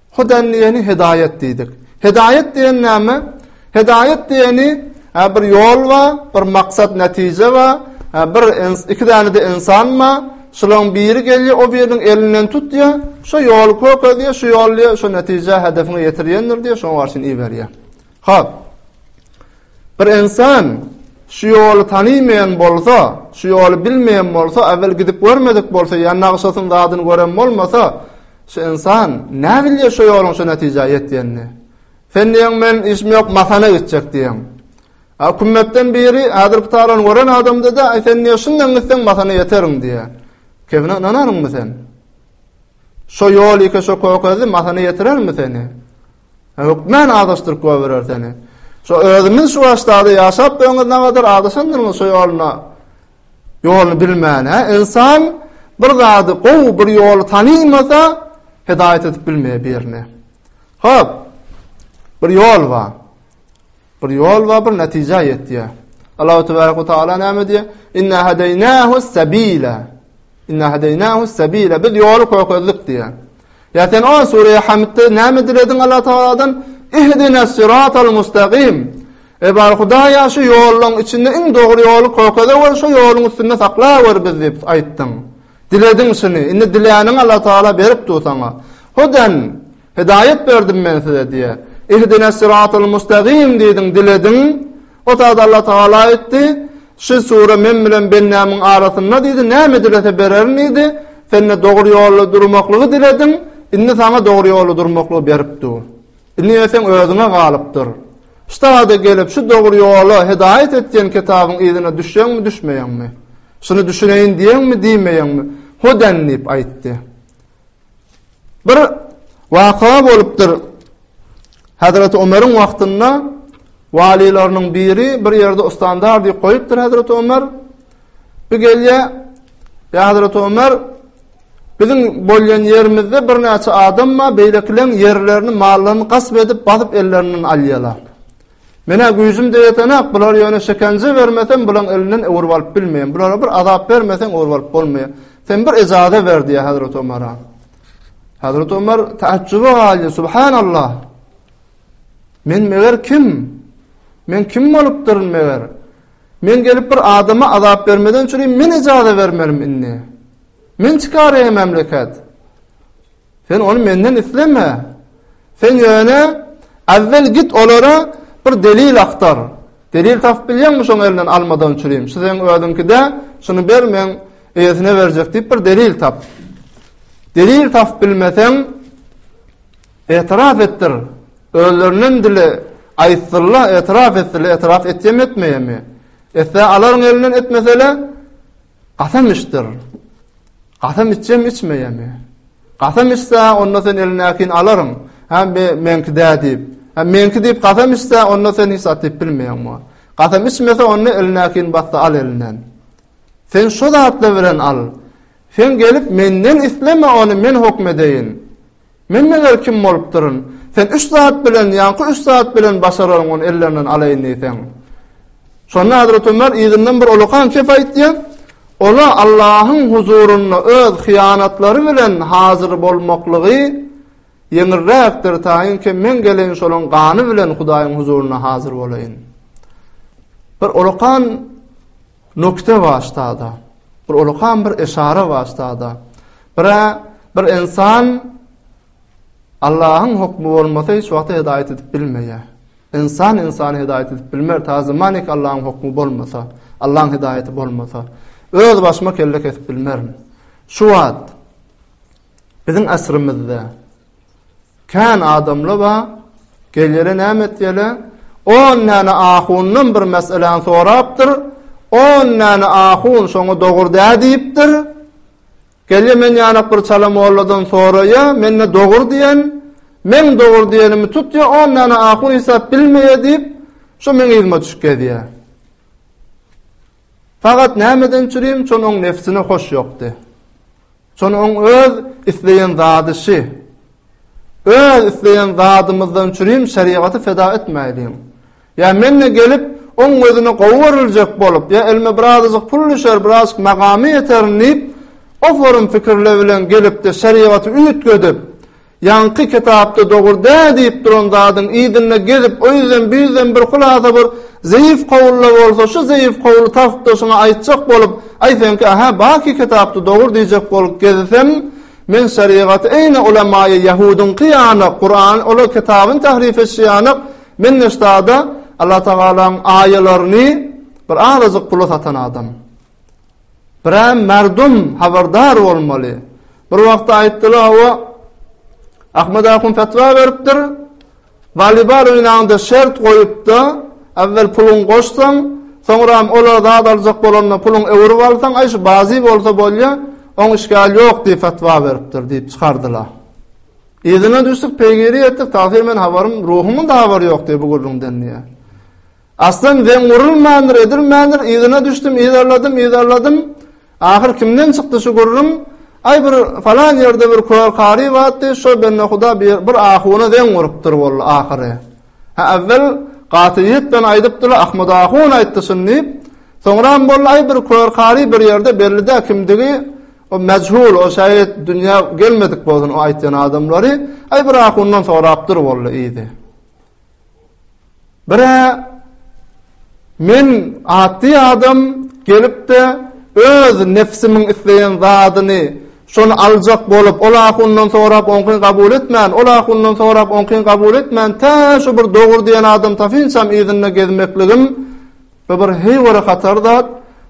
Hudaýyň diýeni hidaýat diýdik. Hidaýat diýen näme? Hidaýat diýeni e, bir ýol bar, bir maksat netije bar, e, bir iki däne de insan bar. Şolaryň biri gelýär, o biriniň elinden tutýar, şu ýoly kökezýär, şu ýoly şu netijä hedefiňe ýetirýändir diýip, şoňa garşy iberýär. Hak. Bir ynsan şu ýoly tanymaýan bolsa, şu ýoly bilmeýän bolsa, äwel gidip görmedik bolsa ýa nagşasyny zadyny gören bolmasa, şu ynsan näbilýär şu ýoluň şu netijä ýetýänini? Sen diýeň men işim ýok Masana gitjek diýeň. A kümmetden biri ädil pytaran gören adamda-da aý sen diýe şundan gitseň Masana ýeteriň diýe. Kemine ynanarňmy sen? Şo ýol ýeke şo kökezi Masana ýetirermi seni? Hökmän azaşdyryp goýberer seni. Şo özümiz şu başdada ýaşap döňüz nagadyr azaşandyrmyz şo ýoluna. Ýoluny bilmän, hä? Ynsan bir zady gowy, bir ýoly tanymasa, hedaýat edip bilmeýär birine. Hop. Bir ýol bar. Bir ýol bar, bir netijä ýetýär. Allahu tebaraka taala näme diýýär? Inna hadaýnahu sabila. Inna hadeynahu sabila biz ýoly kökezdik diýýär. Ýa sen o sure Hamdde näme dilediň Allah Tagaladan? Ihdinas siratal mustagim. Ey bar Hudaýa şu ýoluň içinde iň dogry ýoly kökeze we şu ýoluň üstünde sakla wer biz diýip aýtdyň. Dilediň şuny. Indi diläniňi Allah Tagala berip dur saňa. Hudan Hidaýat berdim men size diýýär. Ihdinas syratal mustagim diýdiň, dilediň. O zat Alla Tagala aýtdy, Şu sure men bilen bendämiň arasynda diýdi, näme dilese bererin diýdi. Sende dogry ýolda durmaklygy dilediň, indi saňa dogry ýolda durmaklygy berip dur. Indi ýöneseň özüňe galypdyr. Şu zada gelip, şu dogry ýola hidaýat etýän kitabyň yzyna düşýäňmi, düşmeýäňmi? Şuny düşüneýin diýeňmi, diýmeýäňmi? Hoden diýip aýtdy. Bir waka bolupdyr. Hazreti Ömeriň wagtynda walileriniň biri bir ýerde ustandar diýip goýupdyr Hazreti Ömer. Bir gelýä, ýa Hazreti Ömer, biziň bolýan ýerimizde bir näçe adam bar, beýlekileň ýerlerini, mallaryny gasp edip, basyp ellerinden alýarlar. Men-ä güýjümde ýetenak, bulary ýöne şekenje bermesem, bulaň elinden öwrüp alyp bilmeýän. Bulara bir azap bermeseň, öwrüp alyp bolmaýar. Sen bir ejaza ber, diýýär Hazreti Omara. Hazreti Omar täjjübe galýar, subhanallah. Men meger kim? Men kim bolupdyryn meger? Men gelip bir adama azap bermeden çüri men ejaza bermelim indi. Men çykaryýan memleket. Sen ony menden isleme. Sen ýöne äwwel git olara bir delil agtar. Delil tapyp bilýäňmi şoň elinden almadan çürim. Şu seň özüňki dä, şuny ber men eýesine berjek diýip bir delil tap. Delil tapyp bilmeseň etirap etdir. Özlerinden dile aýtdylla etirap etdile etirap etýem etmeýemi. Etse alaryň elinden etmesele Gasam içdir. Gasam içjem içmeýemi? Gasam içse, onda sen elindäkini alaryň. Hä, meňki-dä diýip. Hä, meňki diýip gasam içse, onda sen hiç zat diýip bilmeýäňmi? Gasam içmese, onda elindäkini basda al elinden. Sen şo zatla bilen al. Sen gelip menden isleme ony men hokm edeýin. Men meger kim bolupdyryn? Sen üç zat bilen, ýaňky üç zat bilen başararyň ony ellerinden alaýyn diýseň. Şonda Hazreti Ömer yzyndan bir olakan kep aýtýar, Ol-a Allahyň huzurynda öz hyýanatlary bilen hazyr bolmaklygy ýeňilräkdir, taýyn ki, men geleýin şolaň gany bilen Hudaýyň huzurynda hazyr bolaýyn. Bir olakan Nukta başda-da, bir ulkan bir yşara başda-da, bir-ä bir ynsan Allahyň hukmy bolmasa hiç wagt hedaýat edip bilmeýär. Ynsan ynsany hedaýat edip bilmer, ta zamanik Allahyň hukmy bolmasa, Allahyň hedaýaty bolmasa. Öz başyma kelle kesip bilmerin. Şu wagt biziň asrymyzda Kän adamla ba, Gelýele näme etýele? On däne ahundan bir meseläni sorapdyr. On däne ahun şoňa dogry-dä diýipdir. Gelýe men ýanak bir çala molladan soraýa, men-de dogry diýen. Meň dogry diýenimi tutýa, on däne ahun heýsap bilmeýä diýip, şo meň yzyma düşüp gezýä. Fakat nämeden çürim çon oň nefsine hoş yokdy. Çon oň öz isleyen zady şi. Öz isleyen zadymyzdan çürim şerigaty feda etmäýliň. Ya menne gelip oň gözüne gowy görüljek bolup ya elime birazajyk pul düşer birazjyk magamy yeterin diyip o forum fikirle bilen gelipde şerigaty üytgedip Ýaňky kitapda dogry dä diýip duran zadyň yzynda gezip o ýüzden bu ýüzden bir hulasa bir zeýif kowulda bolsa şu zeýif kowuly tapdaşyňa aýtjak bolup aý seňki hä baky kitapda dogry diýjek bolup gezisem men şerigaty eýne ulamaýy ýahudyňky ýanyk kuran ola kitabyn tahrif etşi ýanyk men neştada Alla tagalaň aýalaryny bir azajyk pula satan adam. Birem merdum habardar bolmaly. Bir wagtda aýtdylar hawa Ahmet Ahun fetwa beripdir. Walibal oýnanda şert goýupda, awwel puluň goşsaň, soňram olar zat aljak bolanda puluň öwrüp alsaň, aý şu bazy bolsa bolýa, oň işgäli ýok diýip fetwa beripdir diýip çykardylar. Yzyna düşdük, peýgiri etdik, tagsir men habarym, ruhumyň da habary ýok diýip bu gürrüňden diýär. Aslan zeň urulmandyr, edilmändir, yzyna düşdüm, yzarladym, yzarladym. Ahyr kimden çykdy şu gürrüň? Aý, bir falan ýerde bir kör kary bardy, şo bendehuda bir ahuna zeň urupdyr boldy ahyry. Hä, äwwel gatyýetden aýdypdylar, Ahmyt ahun aýtdy şuny diýip. Soňram boldy, aý, bir kör kary bir ýerde, belli däl kimdigi, o mejhul, o şaýat dünýä gelmedik bolsun o aýtýan adamlary, aý, bir ahundan sorapdyr boldy yzy. Bir-ä men ady adam gelip-de öz nebsimiň isleýän zadyny şony aljak bolup, ol ahundan sorap oňkyn kabul etmän, ol ahundan sorap oňkyn kabul etmän tä şu bir dogry diýen adam tapynçam yzynda gezmekligim Bu bir heýwara hatar zat.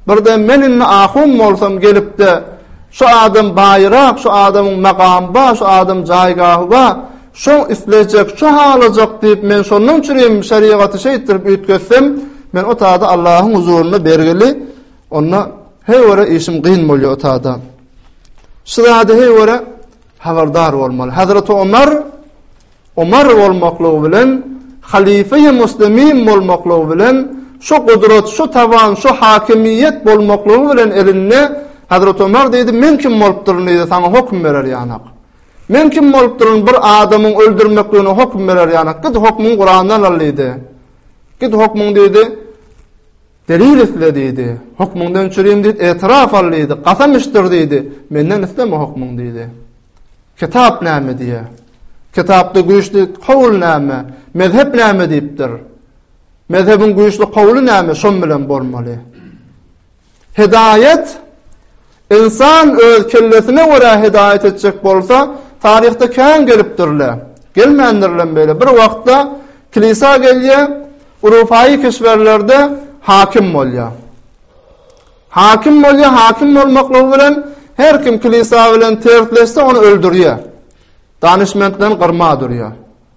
Birden men indi ahun bolsam gelip-de, Şu adam baýrak, şu adamyň magamy bar, şu adam jaýgahy bar, şo islejek, şo halajak diýip, men şondan çürim şerigaty şeýtdirip üýtgetsem, men o tada Allahyň huzurynda bergili, onda heýwara işim gyn bolýar o tada. Şu zady heýwara habardar bolmaly. Hazreti Omar Omar bolmaklygy bilen, halyfa-i muslimim bolmaklygy bilen, şo gudrat, şo tawan, şo hakimiýet bolmaklygy bilen elinde, Hazreti Omar diýdi, Men kim bolupdyryn diýdi, saňa hokm berer ýanak. Men kim bolupdyryn bir adamyň öldürmekligine hokm berer ýanak. Git hokmuňy Kurandan al diýdi. Git hokmuňy diýdi, Derilis-le, diýdi. Hökmüňden üçürýin, diýdi, etiraf al, diýdi, kasam içdir, diýdi. Menden isleme hökmüň, diýdi. Kitap näme diýýär? Kitapda güýçli kowul näme? Mezhep näme diýipdir? Mezhebiň güýçli kowuly näme? Şon bilen bolmaly. Hidaýat Ynsan öz kellesine görä hedaýat etjek bolsa, taryhda kän gelipdir-le. Gelmändirlem beýle. Bir wagtda Kilisa gelýär, urupaýy kişwerlerde hakim bolýar. Hakim bolýar, hakim bolmaklygy bilen her kim Kilisa bilen tersleşse, ony öldürýär. Danyşmentlerini gyrma durýar.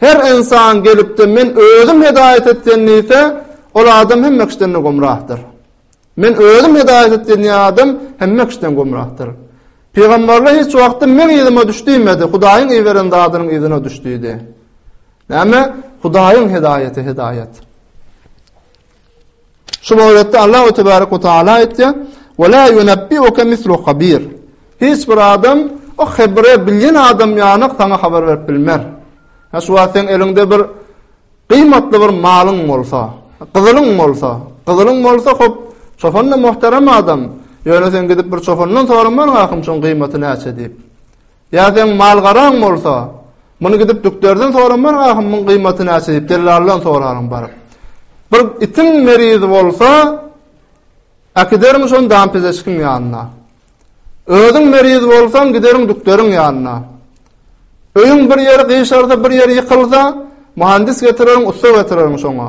Her ynsan gelipde men özüm hedaýat etýän diýse, ol adam hemme kişiden-de gümrahdyr. Men özüm hedaýat etýän diýen adam hemme kişiden gümrahdyr. Pygamberler hiç wagtda meň yzyma düş diýmedi, Hudaýyň iberen zadynyň yzyna düş diýdi. Näme? Hudaýyň hedaýaty hedaýat. Şu babatda Allahu tebaraka we taala aýtýar: "Wa la yunabbiuka mislu habir." Hiç bir adam o habyry bilýän adam ýaly saňa habar berip bilmer. Ha şu wagt seň eliňde bir gymmatly bir malyň bolsa, gyzylyň bolsa, gyzylyň bolsa hop, çopan da muhterem adam. Ýöne sen gidip bir çopandan soramalyň ahym şoň gymmaty näçe diýip. Ýa seň mal-garaň bolsa, muny gidip dükderden soraman ahym muň gyýmaty näçe diýip dellaldan soraryn baryp. Bir itiň merizi bolsa, äkiderin şony dampezeçkiň ýanyna. Özüň merizi bolsaň giderin dükderiň ýanyna. Öýüň bir ýeri gyşarsa, bir ýeri ýykylsa, muhandis getirerin, ussa getirerin şoňa.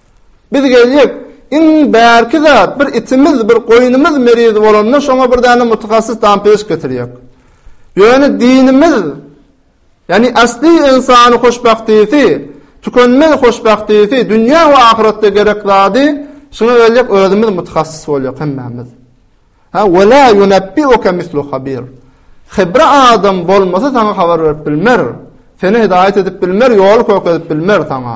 Biz geljek iň bärki zat bir itimiz bir goýunymyz meriz bolanda şoňa bir däne mutahassys dampeşik getirjek. Ýöne dinimiz ýani asly ynsany hoşbagtisi tükenmez hoşbagtisi dünýä we ahyratda gerek zady şuňa geljek özümiz mutahassys boljak hemmämiz. Ha wala yunabbiuka mislu habir. Hibra adam bolmasa saňa habar berip bilmer. Seni hidaýat edip bilmer, ýol kökezip bilmer saňa.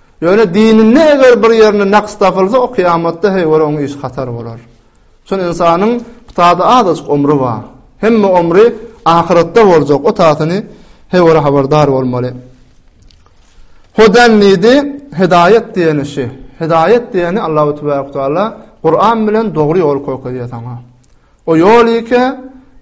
Ýöne dininde eger bir ýerinde naks tapylsa, o kyýamatda heý görä oň işi hatar bolar. Şun ynsanyň bu taýda azajyk omry bar. Hemme omry ahyretde boljak. O taýsyny heý görä habardar bolmaly. Hodan nidi hidaýat diýeni şi. Hidaýat diýeni Allahu tebaraka we taala Kur'an bilen dogry ýol kökezýär saňa. O ýol ýeke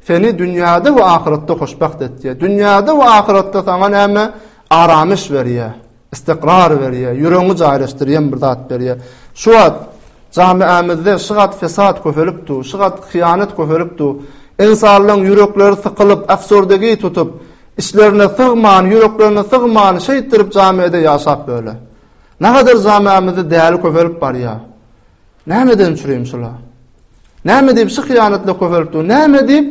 seni dünýäde we ahyretde hoşbagt etýär. Dünýäde we ahyretde saňa näme? Aramyş berýär. Istikrar berýär, ýüregiňi jaýlaşdyrýan bir zat berýär. Şu wagt jamiämizde şu gat fesat köpelip dur, şu gat hyýanat köpelip dur. Ynsanlaryň ýürekleri sykylyp, afsordagi tutup, içlerine sygman, ýüreklerine sygman, şeýtdirip jamiäde ýaşap böle. Nähadar jamiämizde däli köpelip barýar. Nämeden üçin şula? Näme diýip şu hyýanatlar köpelip dur? Näme diýip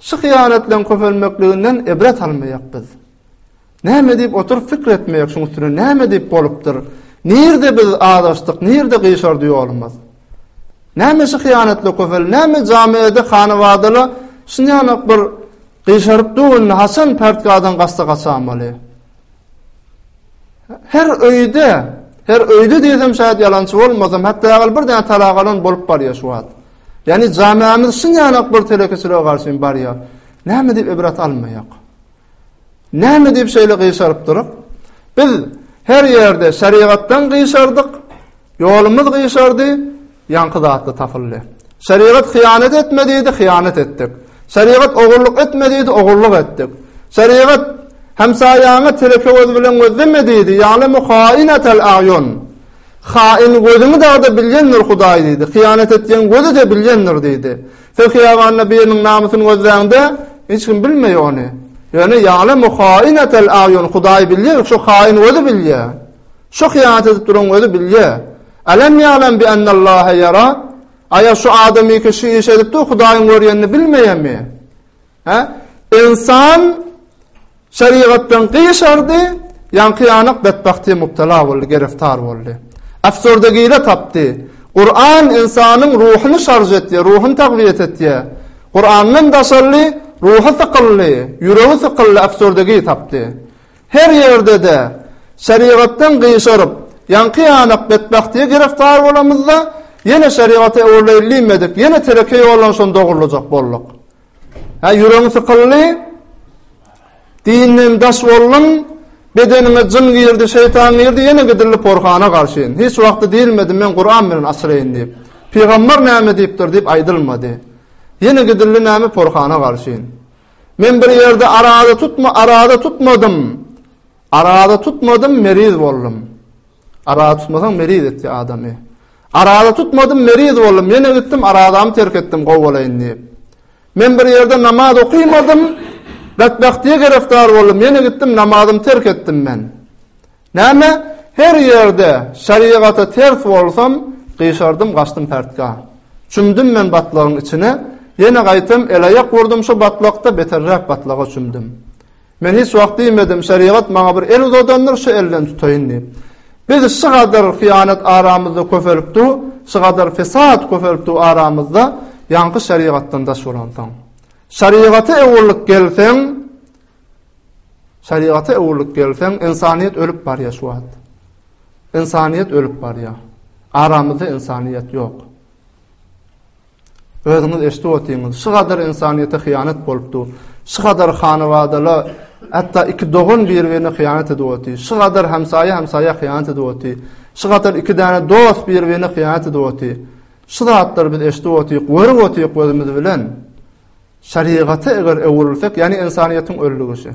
şu hyýanatlaryň köpelmekliginden ibret almaýak biz? Näme diýip oturyp pikir etmeýek şuň üstüne näme diýip bolupdyr? Nirde biz azaşdyk, nirde gyşardy ýolumyz? Näme şu hyýanatly köfel, näme jamy ede hanabadala şinýanok bir gyşaryp dur indi haçan pärtgadan gassa gaçamaly? Her öýde, her öýde diýsem şäd ýalançy bolmasam, hatda agal bir däne talagalan bolup barýar şu wagt. Ýani jamiýämiz şinýanok bir telekeçilige garşy barýar. Näme diýip ibrat almaýak? Näme diýip şeýle gyşarypdyryk? Biz her ýerde şerigatdan gyşardyk, ýolumyz gyşardy, ýaňky zatda tapyldy. Şerigat hyýanat etme diýdi, hyýanat etdik. Şerigat ogurlyk etme diýdi, ogurlyk etdik. Şerigat hemsaýaňy teleke göz bilen gözleme diýdi, ýa'lemu hainatal a'yun. Hain gözüňi dagda bilýändir Hudaý diýdi. Hyýanat etýän gözi-de bilýändir diýdi. Siz hyýabanda biriniň namysyny gözläňde, hiç kim bilmeýär ony. Ýöne ýa'lemu hainatel a'ýun, Hudaý bilýär, şu haýyny özi bilýär. Şu hyýanat edip durany özi bilýär. Elem ýa'lem bi ennallaha ýara, Aýa şu adamyky şu işi edip dur, Hudaýyň görýänini bilmeýärmi? Hä? Ynsan şerigatdan gyşardy, ýaňky-ýanak betbagtlyga mubtala boldy, gereftar boldy. Absurdagile tapdy. Kuran ynsanyň ruhuny şarž etýär, ruhuny tagwiýet etýär. Kurandan daşaldy, ruhy sykyldy, ýüregi sykyldy, absurdagil tapdy. Her ýerde-de şerigatdan gyşaryp, ýaňky-ýanak betbagtlyga gereftar bolamyzda, ýene şerigata öwrüleýin diýmedik, ýene tereke ýollan şony dogurlajak bolduk. Hä, ýüregiň sykyldy? Dinden daş bolduň, bedeniňe jyn girdi, şeýtan girdi, ýene gidildi porhana garşy. Hiç wagty diýilmedi, men Kuran bilen asraýyn diýip. Pygamber näme diýipdir diýip aýdylmady. Ýene gidildi näme porhana garşy. Men bir ýerde arada tutma, arada tutmadym. Arada tutmadym, meriz boldum. Arada tutmasaň meriz etýä adamy. Arada tutmadym meriz boldum ýene gitdim aradamy terk etdim gowy bolaýyn diýip. Men bir ýerde namaz okymadym betbehtiýe gerefdar boldum ýene gitdim namazymy terk etdim men. Näme her ýerde şerigata ters bolsam gyşardym gaçdym pärtgä. Çümdüm men batlagyň içine ýene gaýtam el aýak urdum şo batlakda beterräk batlaga çümdüm. Men hiç wagt diýmedim, şerigat maňa bir el uzadandyr, şu elden tutaýyn diýip. Biz şu gadar hyýanat aramyzda köpelip dur, şu gadar fesat köpelip dur aramyzda, ýaňky şerigatdan daş bolansoň. Şerigata öwrülip gelseň, şerigata öwrülip gelseň, ynsanyýet ölüp barýar şu wagt. Ynsanyýet ölüp barýar. Aramyzda ynsanyýet ýok. Özüňiz eşdip otyňyz, şu gadar ynsanyýete hyýanat bolupdy, şu gadar hanabadala hatda iki dogan biri-birine hyýanat edip oty, şu gadar hamsaýa hamsaýa hyýanat edip oty, şu gadar iki däne dost biri-birine hyýanat edip oty. Şu zatlary biz eşdip otyk, görüp otyk gözümiz bilen. Şerigaty eger öwrülsek, ýani ynsanyýetiň öldügişi.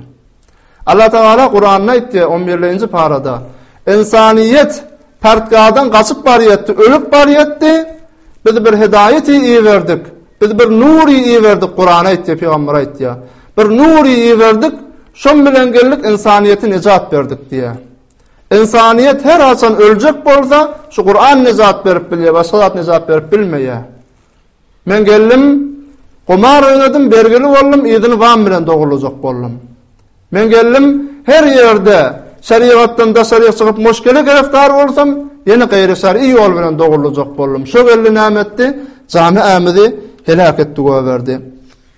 Allah Tagala Kuranda aýtdy, on birlinji parada, Ynsanyýet pärtgadan gaçyp barýatdy, ölüp barýatdy, Biz bir hidaýaty iberdik, Biz bir nury iberdik, Kuran aýtdy, Pygamber aýtdy, Bir nury iberdik, şoň bilen geldik ynsanyýeti nejat berdik diýýä. Ynsanyýet her haçan öljek bolsa, şu Kuran nejat berip bilýär, başga zat nejat berip bilmeýär. Men geldim, gumar oýnadym, bergili boldum, yzyny wam bilen dogurlajak boldum. Men geldim, her ýerde şerigatdan daşaryk çykyp moşkele gereftar bolsam, ýene gaýry şer-i ýol bilen dogurlajak boldum. Şo geldi näme etdi? Jamy-ämizi heläk etdi-goýberdi.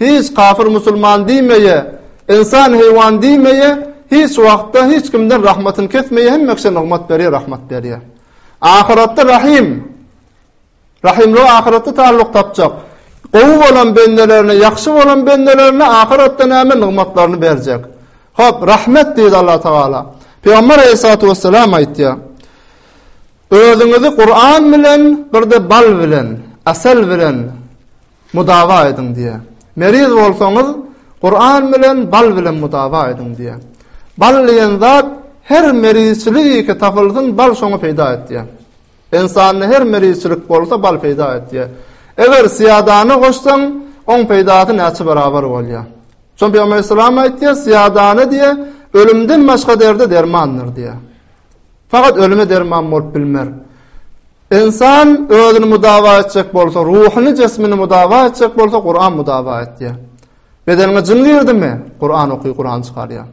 Hiç kafir musulman diýmeýe, ynsan heýwan diýmeýe, hiç wagtda hiç kimden rahmatyny kesmeýe hemme kişä nygmat berýär, rahmat berýär. Ahyratda Rahym, Rahymlygy ahyratda taglyk tapjak. Gowy bolan bendelerine, ýagşy bolan bendelerine ahyratda näme nygmatlaryny berjek. Hop, rahmet diýdi Allah Tagala. Pygamber Aleýhissalatu wessalam aýtýar. Özüňizi Kuran bilen birde bal bilen, asal bilen Mudaba ediň diýýär. Meriz bolsaňyz, Kuran bilen, bal bilen mudaba ediň diýýär. Bal diýen zat her merizçilik iki tapylsyn, bal şoňa peýda et diýýär. Ensanda her merizçilik bolsa, bal peýda et diýýär. Eger syýadany goşsaň, oň peýdasy näçe barabar bolýar. Şoň Pygamber salam aýtýar, syýadany diýýär, ölümden başga derde dermandyr diýýär. Fakat ölüme derman bolup bilmer. Ynsan özüni mudaba etjek bolsa, ruhuny, jesmini mudaba etjek bolsa, Kuran mudaba etýär. Bedeniňe jyn girdimi? Kuran oky, Kuran çykarýar.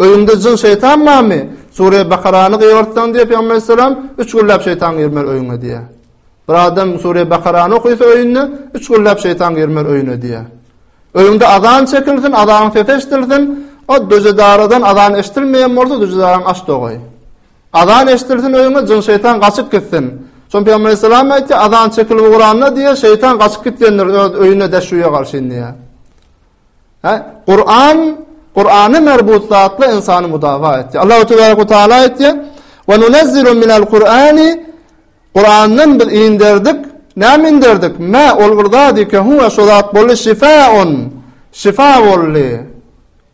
Öýüňde jyn, şeýtan barmy? Sure Bakarany gyýartsaň diýip, Peygamber Aleyhisselam, üç günläp şeýtan girmer öýüňe diýýär. Bir adam Sure Bakarany okysa öýünde, üç günläp şeýtan girmer öýüne diýýär. Öýüňde azan çekilsin, azanyň sesi eşidilsin, o döjedaradan azan eşidilmeýän bolsa, döjedaraň aç dogaý. Azan eşidilsin öýüňe jyn şeýtan gaçyp gitsin. Şony pygamber aleyhisselam aýtýar azan çekilip ugranda diýýär şeýtan gaçyp gitýändir öz öýüne deşüýe garşyn diýýär. He Kur'an Kur'any merbut zatla insany mudaba etýär. Allahu tebaraka we taala aýtýar we nunezzilu minel Kur'ani Kur'andan biz inderdik Näme inderdik? Mä ol bir zady ki huwa şu zat bolly şifaun. Şifa bolly.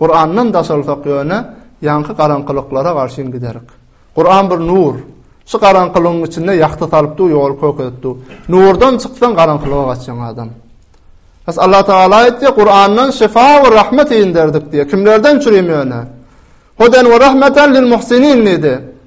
Kurandan daşalsak ýöne ýaňky garaňkylyklara garşyn giderik. Kuran bir nur. Şu garaňkylygyň içinde ýagty salyp dur, ýoly kökezip dur. Nurdan çyksaň garaňkylyga gaçýaň adam. Has Allah Taala aýtdy, Kurandan şifa we rahmet inderdik diýe. Kimlerden çürim ýöne? Hodan we rahmeten lil muhsinin diýdi.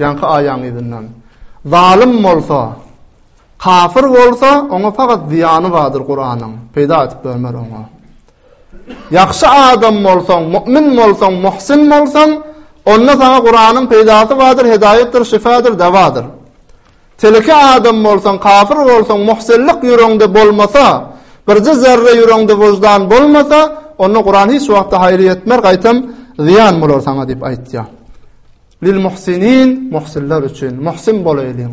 Ýaňky aýaň yzyndan. Zalym bolsa, kafyr bolsa, oňa fakat zyýany bardyr Kuranyň, peýda edip bermer oňa. Ýagşy adam bolsaň, mu'min bolsaň, muhsin bolsaň, onda saňa Kuranyň peýdasy bardyr, hedaýatdyr, şyfadyr, dawadyr. Teleke adam bolsaň, kafyr bolsaň, muhsinlik ýüregiňde bolmasa, birje zerre ýüregiňde wyždan bolmasa, onda Kuran hiç wagtda haýyr ýetmer, gaýtam zyýan bolar saňa diýip aýtýar. Lilmuhsinin, muhsinler üçin, muhsin bolaýlyň.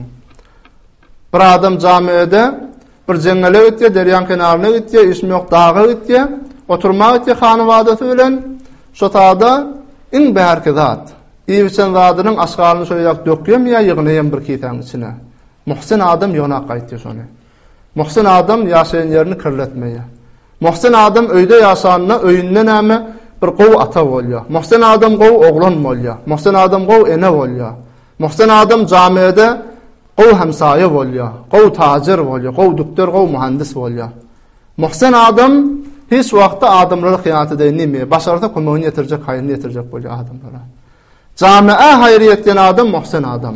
Bir adam jamiede bir jeňňele gitýär, derýaň kenaryna gitýär, işim ýok, daga gitýär, oturmaga gitýär hanybadasy bilen. Şo sada iň bärki zat, iýip-içen zadynyň aşgalyny şoýaýak dökýärmi ýa ýygnaýarmy bir kisäniň içine? Muhsin adam ýygnak gaýtýar şony. Muhsin adam ýaşaýan ýerini kirletmeýär. Muhsin adam öýde ýaşanda öýünde näme bir gowy ata bolýar. Muhsin adam gowy oglan bolýar. Muhsin adam gowy ene bolýar. Muhsin adam jamiýede gowy hemsaýa bolýar. Gowy tajer bolýar. Gowy dükder, gowy muhandis bolýar. Muhsin adam hiç wagtda adamlara hyýanat edýär. Nime? Başarsa kömegini ýetirjek, haýryny ýetirjek bolýar adamlara. Jamiä haýyr ýetýän adam muhsin adam.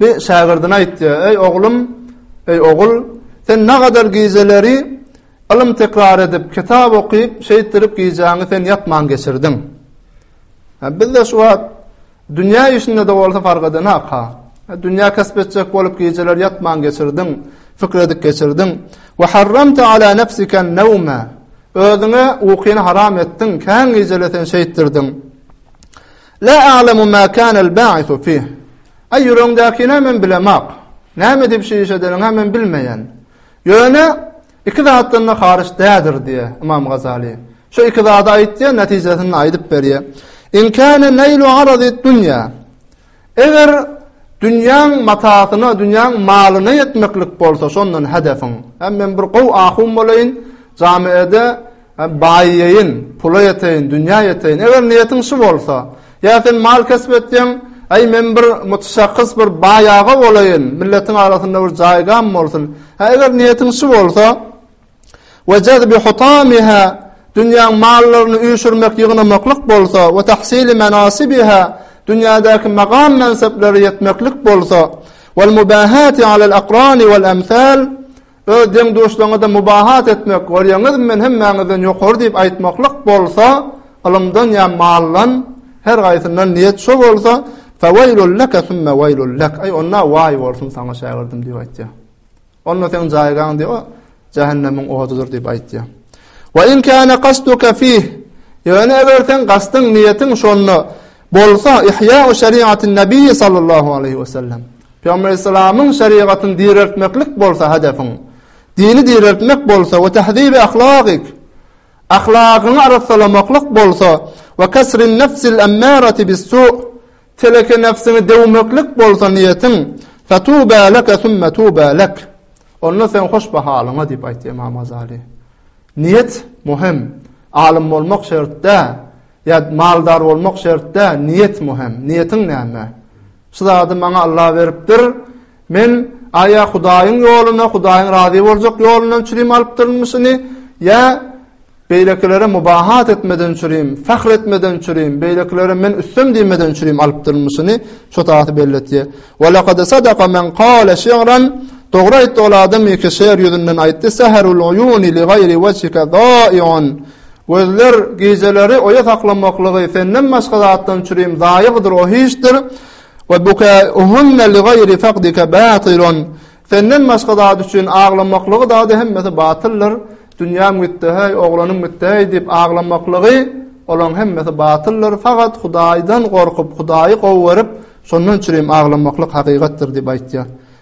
Bi şägirdine aýtdy, Eý, oglum, eý, ogul, sen nagadar gijeleri ylym tekrar edip, kitap okyp, şeýtdirip gijäňi sen ýatman geçirdiň. Hä, bizde şu wagt dünýä işinde-de bolsa fark edenak-a. Dünýä kesp etjek bolup gijeleri ýatman geçirdiň, pikir edip geçirdiň. Wa harramta ala nafsika an-nawma. Özüňe ukyny haram etdiň, kän gijeli sen şeýtdirdiň. Lä a'lemu mä kânel bâ'isu fîh. Aý, ýüregiňdäkini-ä men bilemak. Näme edip şu iş edeniňi-ä men bilmeýän. Ýöne, iki zatdan-da haryç dädir diýýär Ymam Gazaly. Şu iki zady aýt diýýär, netijesini-de aýdyp berýär. In kâne neýlu aradid dunýâ. Eger dünýäň matasyna, dünýäň malyna ýetmeklik bolsa şondan hedefiň. Hä, men bir gowy ahun bolaýyn, jamiede, Baýaýyn, pula ýeteýin, dünýä ýeteýin. Eger niýetiň şu bolsa, ýa sen mal kesp etýäň, Äý, men bir mutşahhys, bir baý aga bolaýyn, milletiň arasynda bir jaýgam bolsun. Hä, eger niýetiň şu bolsa, we jezbi hutamiha, dünýäň mallaryny üýşürmek, ýygnamaklyk bolsa, we tahsili menasibiha, dünýädäki magam-menseplere ýetmeklik bolsa, wal-mubahati alal-akrani wal-emsal, öz deň-duşlaryňyza-da mubahat etmek, görýäňizmi, men hemmäňizden ýokary diýip aýtmaklyk bolsa, ylymdan ýa maldan, her haýsyndan niýet şo bolsa, Feweýlun leke sümme weýlun lek, aý, onda waý bolsun saňa, şägirdim diýip aýtýar. Onda seň jaýgaň diýip, o jähennemiň odudyr diýip aýtýar. Ve in kana qasduka fih, ýöne eger seň gastyň, niýetiň şonda bolsa, ihýau şeriatin nebiyyi sallallahu aleyhi ve sellem, Pygamber Islamyň şerigatyny direltmeklik bolsa hedefiň, dini direltmek bolsa we tahzibi ahlagik, ahlagyňy arassalamaklyk bolsa we kasrin nefsil emmarati bis su, teleke nefsiňi döwmeklik bolsa niýetiň, fetubâ leke sümme tubâ lek, onda sen hoş be halyňa diýip aýtdy Ymam Gazaly. Niýet möhüm. Alym bolmak şert dä, ýa maldar bolmak şert dä, niýet möhüm. Niýetiň näme? Şu zady maňa Allah beripdir. Men aýa Hudaýyň ýoluna, Hudaýyň razy boljak ýolundan çürim alypdyrynmy şuny, ýa beýlekilere mubahat etmeden çürim, fahr etmeden çürim, beýlekilere men üstem diýmeden çürim alypdyrynmy şuny, şu zady belli etýär. Wa laqad sadaqa men qala şi'ran Dogry aýtdy ol adam ki şeýer ýüzünden aýtdy, Säherul uýuni li gaýri wejhika daýun. Gözler gijeleri oýa saklamaklygy senden başga zatdan çürim zaýagydyr o hiçdir, we bukäuhunne li gaýri fakdike batylun, senden başga zat üçin aglamaklygy dady hemmesi batyldyr, dünýäm gitdi heý, oglanym gitdi heý diýip aglamaklygy olaň hemmesi batyldyr, fakat Hudaýdan gorkup, Hudaýy gowy görüp, şondan çürim aglamaklyk hakygatdyr diýip aýtýar.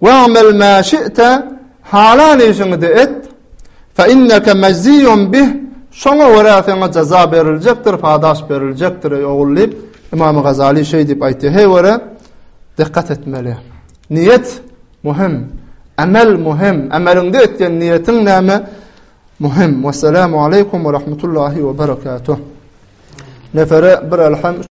Wa'mel ma şi'te, Halan işiňi-de et, fe inneke mejziýun bih, Şoňa görä saňa jaza beriljekdir, padaş beriljekdir, eý ogul diýip, Ymam Gazaly şeý diýip aýtýar. Heý görä, dykgat etmeli. Niýet möhüm. Emel möhüm. Emeliňde etýän niýetiň näme? Möhüm. Wessalamu aleýkum we rahmetullahi we berekatuh. Nefere bir elhem.